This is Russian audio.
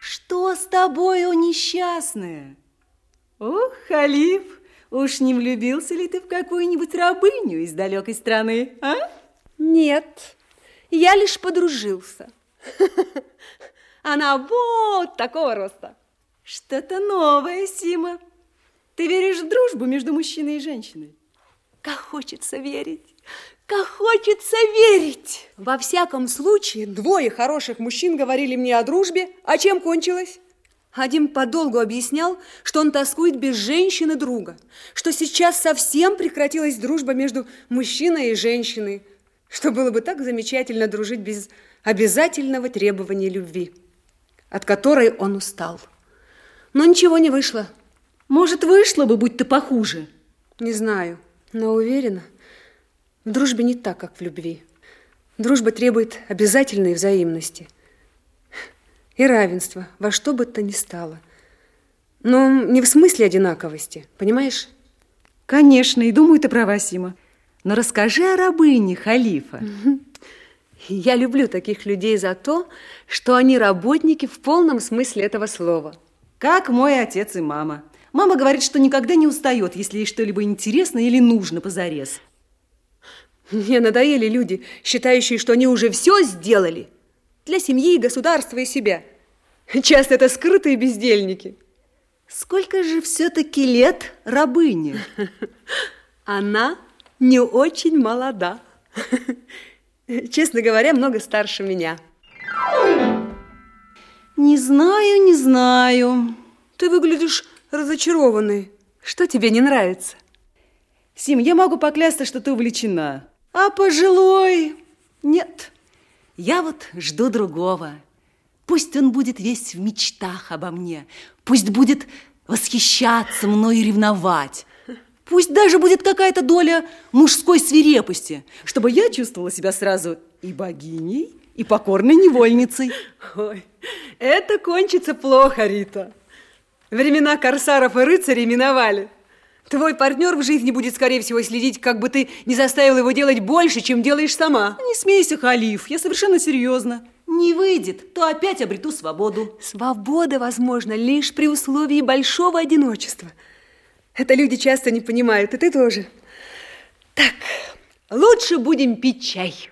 Что с тобою, несчастная? Ох, халиф, уж не влюбился ли ты в какую-нибудь рабыню из далекой страны, а? Нет, я лишь подружился. Она вот такого роста. Что-то новое, Сима. Ты веришь в дружбу между мужчиной и женщиной? Как хочется верить, как хочется верить. Во всяком случае, двое хороших мужчин говорили мне о дружбе. А чем кончилось? Один подолгу объяснял, что он тоскует без женщины друга, что сейчас совсем прекратилась дружба между мужчиной и женщиной, что было бы так замечательно дружить без обязательного требования любви, от которой он устал. Но ничего не вышло. Может, вышло бы, будь ты похуже. Не знаю, но уверена, в дружбе не так, как в любви. Дружба требует обязательной взаимности и равенства во что бы то ни стало. Но не в смысле одинаковости, понимаешь? Конечно, и думаю, ты права, Сима. Но расскажи о рабыне халифа. Я люблю таких людей за то, что они работники в полном смысле этого слова. Как мой отец и мама. Мама говорит, что никогда не устает, если ей что-либо интересно или нужно позарез. Мне надоели люди, считающие, что они уже все сделали. Для семьи, государства и себя. Часто это скрытые бездельники. Сколько же все-таки лет рабыне? Она не очень молода. Честно говоря, много старше меня. Не знаю, не знаю. Ты выглядишь разочарованной. Что тебе не нравится? Сим, я могу поклясться, что ты увлечена. А пожилой? Нет. Я вот жду другого. Пусть он будет весь в мечтах обо мне. Пусть будет восхищаться мной и ревновать. Пусть даже будет какая-то доля мужской свирепости, чтобы я чувствовала себя сразу и богиней, и покорной невольницей. Ой, это кончится плохо, Рита. Времена корсаров и рыцарей миновали. Твой партнер в жизни будет, скорее всего, следить, как бы ты не заставил его делать больше, чем делаешь сама. Не смейся, Халиф, я совершенно серьезно. Не выйдет, то опять обрету свободу. Свобода возможна лишь при условии большого одиночества – это люди часто не понимают, и ты тоже. Так, лучше будем пить чай.